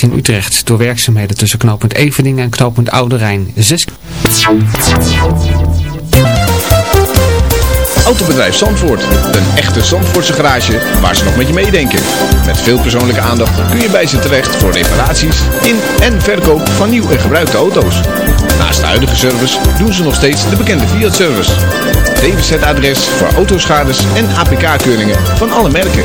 richting Utrecht. Door werkzaamheden tussen knooppunt Eveningen en knooppunt Oude Rijn. 6 Autobedrijf Zandvoort. Een echte Zandvoortse garage waar ze nog met je meedenken. Met veel persoonlijke aandacht kun je bij ze terecht voor reparaties in en verkoop van nieuw en gebruikte auto's. Naast de huidige service doen ze nog steeds de bekende Fiat-service. DWZ-adres voor autoschades en APK-keuringen van alle merken.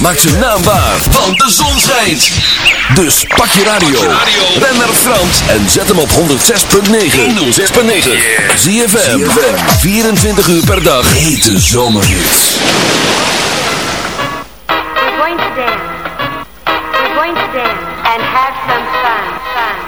Maak zijn naam waar. want de zon schijnt. Dus pak je radio. Ben naar Frans en zet hem op 106.9. 106.9. Zie je 24 uur per dag. Hete zomerhits. We're going to dance. We're going to dance and have some fun. fun.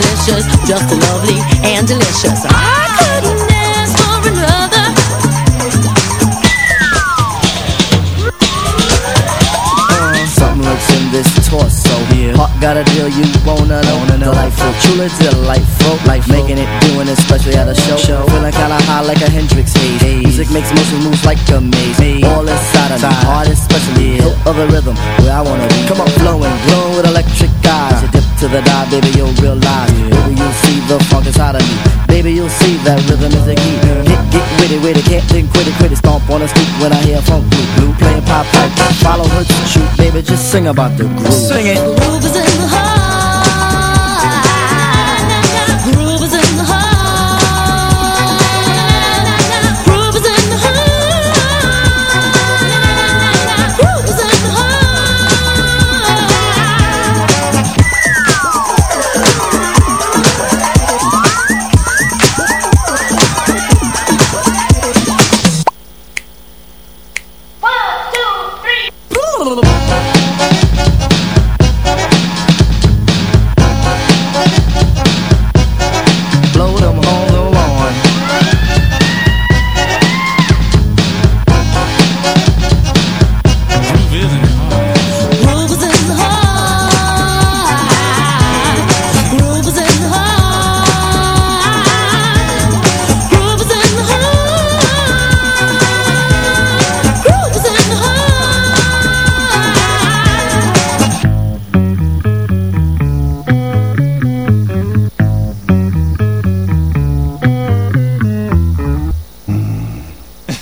malicious, just lovely and delicious. I couldn't ask for another. Uh, something lurks in this torso. Yeah. Heart got a deal you wanna know. Wanna. Delightful, truly delightful. Life making it, doing it, especially at a show. show. Feeling kinda high like a Hendrix haze. haze. Music makes motion moves like a maze. maze. All inside of me, heart especially. Hilt of the rhythm, where I wanna be. Come on, flowing, glowing with electric eyes. You dip to the dive, baby, you'll realize. Baby, you'll see the funk inside of me. Baby, you'll see that rhythm is the key. Get, get witty, witty, can't think, quit it, quit it. Stomp on the street when I hear funk blue, blue. Playing pop pipe, follow her to shoot. Baby, just sing about the groove. Sing it. The groove is in the heart.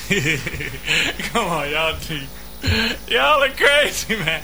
Come on, y'all. Y'all are crazy, man.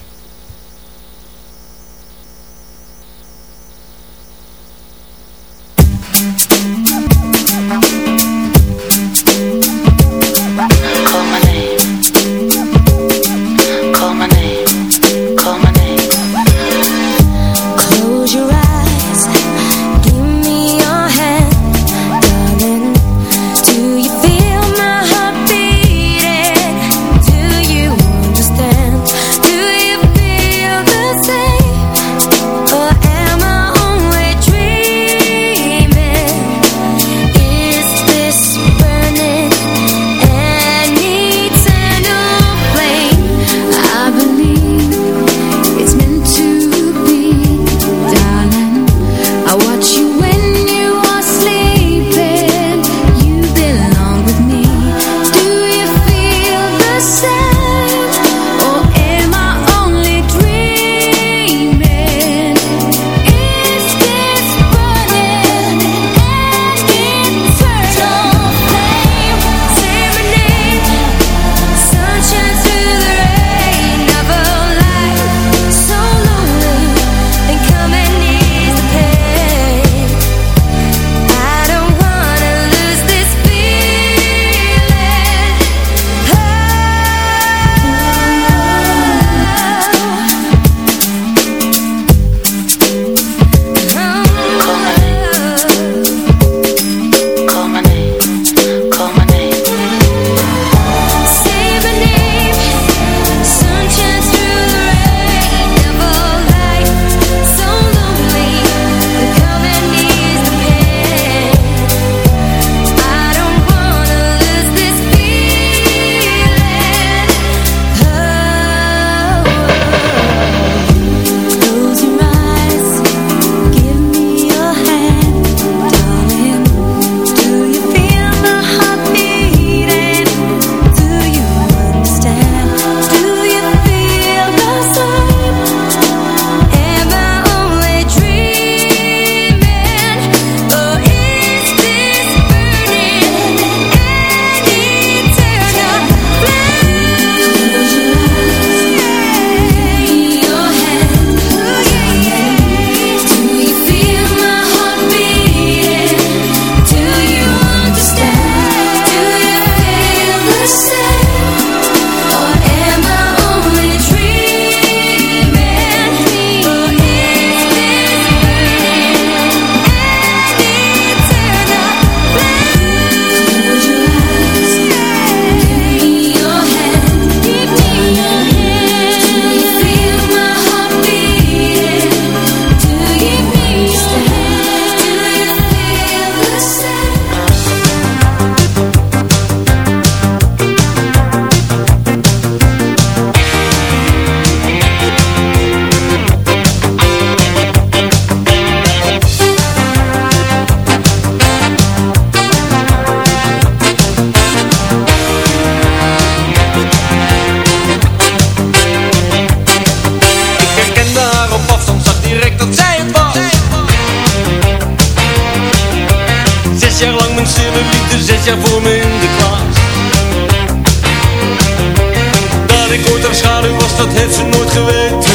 Dat heeft ze nooit geweten.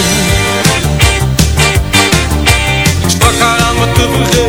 Sprak haar aan wat te vergeven,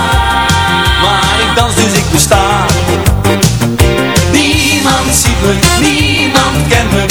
niemand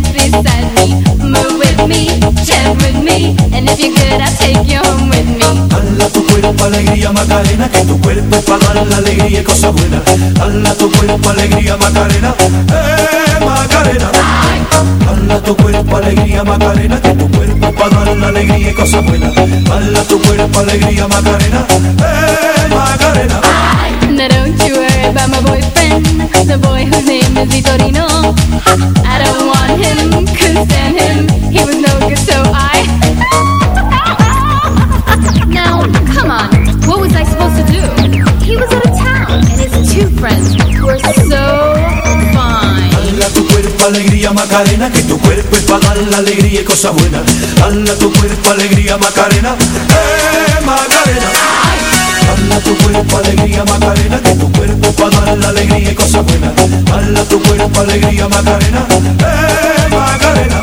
Dance beside me. Move with me, with me, and if you're good, I'll take you with me. Dala tu cuerpo alegría Macarena, que tu cuerpo para dar la alegría y cosas buenas. Dala tu cuerpo alegría Macarena, eh Macarena. Dala tu cuerpo alegría Macarena, que tu cuerpo para dar la alegría y cosas buenas. Dala tu cuerpo alegría Macarena, eh Macarena. Now don't you worry about my boyfriend, the boy whose name is Vitorino. Want him, he was no good, so I. now, come on, what was I supposed to do? He was out of town, and his two friends were so fine. Dala tu cuerpo Macarena, que tu cuerpo es para dar la alegría y cosas buenas. Dala tu cuerpo alegría Macarena, eh Macarena. Dala tu cuerpo alegría Macarena, que tu cuerpo para dar la alegría y cosas buenas. Dala tu cuerpo alegría Macarena, eh Macarena.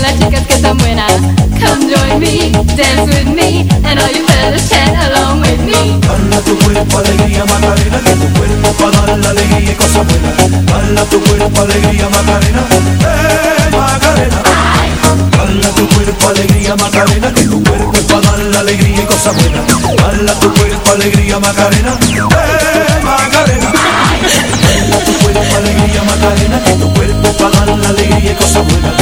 Las chicas que están buenas Come join me, dance with me And all you fellas chat along with me Bala tu cuerpo alegría Macarena, que tu cuerpo para dar la alegría y cosas buenas. Bala tu cuerpo alegría Macarena, eh Macarena. Bala tu cuerpo alegría Macarena, que tu cuerpo para dar la alegría y cosas buenas. Bala tu cuerpo alegría Macarena, eh Macarena. Bala tu cuerpo alegría Macarena, que tu cuerpo para dar la alegría y cosas buenas.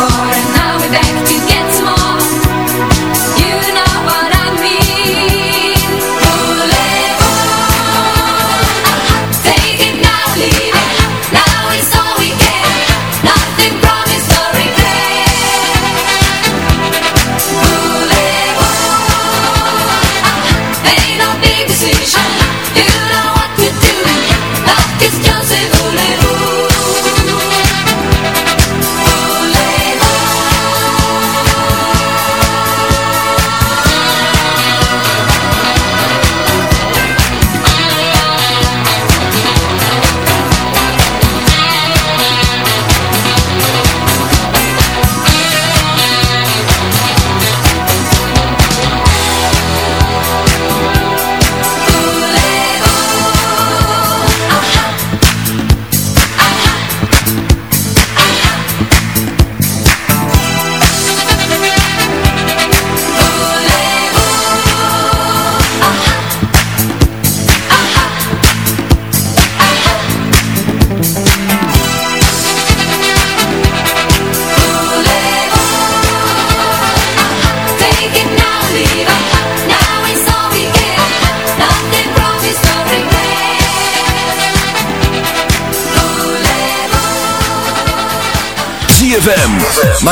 for and now we're back to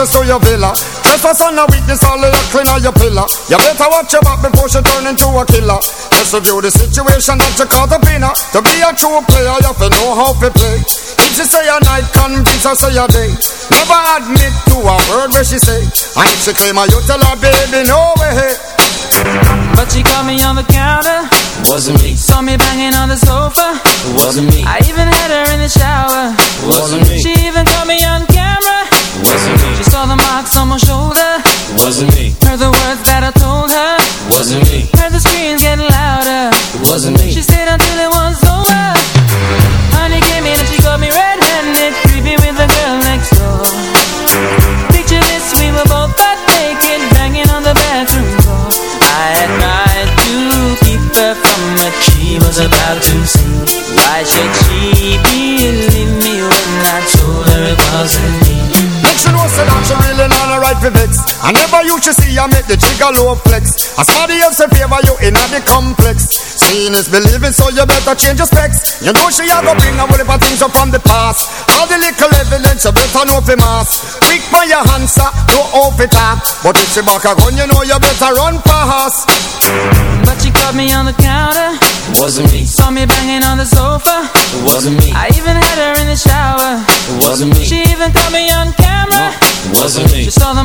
Access to your villa. Just Trespass on a witness, all of your clean on your pillar. You better watch your back before she turn into a killer. Just review the situation that you caught up in her To be a true player, you have to know how to play. If she say a night, convince her say a day. Never admit to a word where she say. And if she claim her, you tell her, baby, no way. But she caught me on the counter. Wasn't me. Saw me banging on the sofa. Wasn't me. I even had her in the shower. Wasn't me. She even caught me on marks on my shoulder. Wasn't me. Heard the words that I told her. Wasn't me. Heard the screams getting louder. Wasn't me. She stayed until it was over. Honey came in and she got me red-handed Creepy with the girl next door. Picture this, we were both butt naked Banging on the bathroom door. I had tried to keep her from what she was about to see. Why should she not a right for vex I never used to see her make the trigger low flex. As somebody else in favor you in the complex. Seeing is believing so you better change your specs. You know she a go bring a whole heap of things up from the past. All the little evidence you better know for mass. Quick for your answer, no off it talk But if she back a gun you know you better run fast. But she caught me on the counter. Wasn't me. Saw me banging on the sofa. Wasn't me. I even had her in the shower. Wasn't me. She even caught me on camera. Wasn't me. She saw the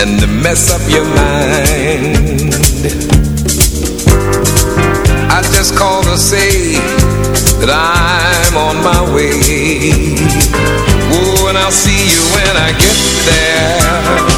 and mess up your mind? I just called to say that I'm on my way. Oh, and I'll see you when I get there.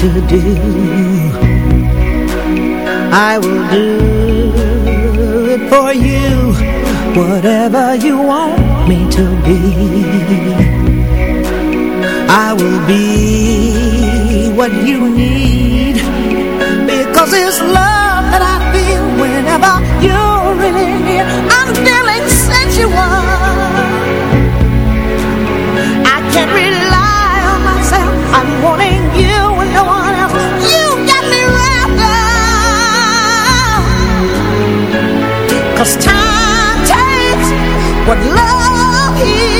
to do. I will do it for you Whatever you want me to be. I will be what you need Because it's love that I feel Whenever you're in here I'm feeling sensual I can't Time takes what love is.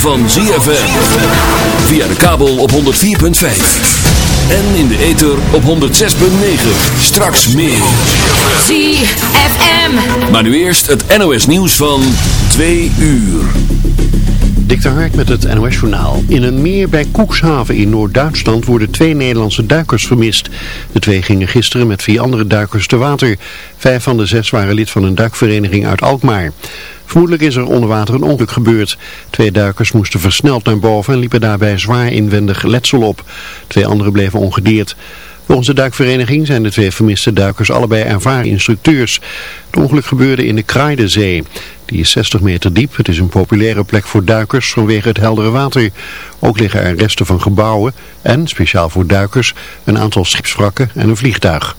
Van ZFM. Via de kabel op 104.5. En in de ether op 106.9. Straks meer. ZFM. Maar nu eerst het NOS nieuws van 2 uur. Dik Hark met het NOS Journaal. In een meer bij Koekshaven in Noord-Duitsland worden twee Nederlandse duikers vermist. De twee gingen gisteren met vier andere duikers te water. Vijf van de zes waren lid van een duikvereniging uit Alkmaar. Vermoedelijk is er onder water een ongeluk gebeurd. Twee duikers moesten versneld naar boven en liepen daarbij zwaar inwendig letsel op. Twee anderen bleven ongedeerd. Volgens de duikvereniging zijn de twee vermiste duikers allebei ervaren instructeurs. Het ongeluk gebeurde in de Kraaidezee. Die is 60 meter diep. Het is een populaire plek voor duikers vanwege het heldere water. Ook liggen er resten van gebouwen en, speciaal voor duikers, een aantal schipswrakken en een vliegtuig.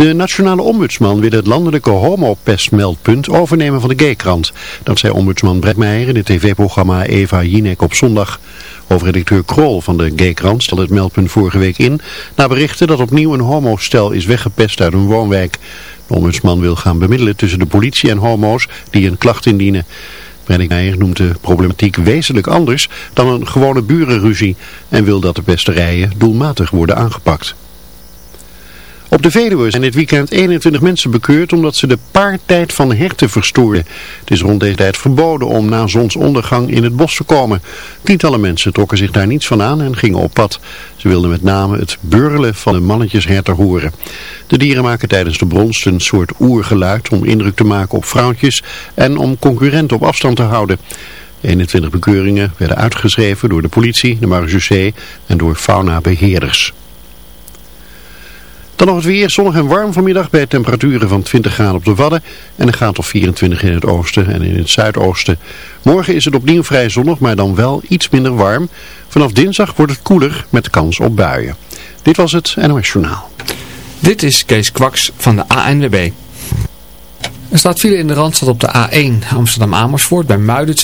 De nationale ombudsman wil het landelijke homopestmeldpunt overnemen van de Gaykrant. Dat zei ombudsman Brett Meijer in het tv-programma Eva Jinek op zondag. Hoofdredacteur Krol van de Gaykrant stelde het meldpunt vorige week in... na berichten dat opnieuw een homostel is weggepest uit een woonwijk. De ombudsman wil gaan bemiddelen tussen de politie en homo's die een klacht indienen. Brett Meijer noemt de problematiek wezenlijk anders dan een gewone burenruzie... en wil dat de pesterijen doelmatig worden aangepakt. Op de Veluwe zijn dit weekend 21 mensen bekeurd omdat ze de paartijd van herten verstoorden. Het is rond deze tijd verboden om na zonsondergang in het bos te komen. Tientallen mensen trokken zich daar niets van aan en gingen op pad. Ze wilden met name het beurlen van de mannetjesherten horen. De dieren maken tijdens de bronst een soort oergeluid om indruk te maken op vrouwtjes en om concurrenten op afstand te houden. 21 bekeuringen werden uitgeschreven door de politie, de marechaussee en door faunabeheerders. Dan nog het weer, zonnig en warm vanmiddag bij temperaturen van 20 graden op de Wadden en een graad of 24 in het oosten en in het zuidoosten. Morgen is het opnieuw vrij zonnig, maar dan wel iets minder warm. Vanaf dinsdag wordt het koeler met kans op buien. Dit was het NOS Journaal. Dit is Kees Kwaks van de ANWB. Er staat file in de Randstad op de A1 Amsterdam-Amersfoort bij Muiden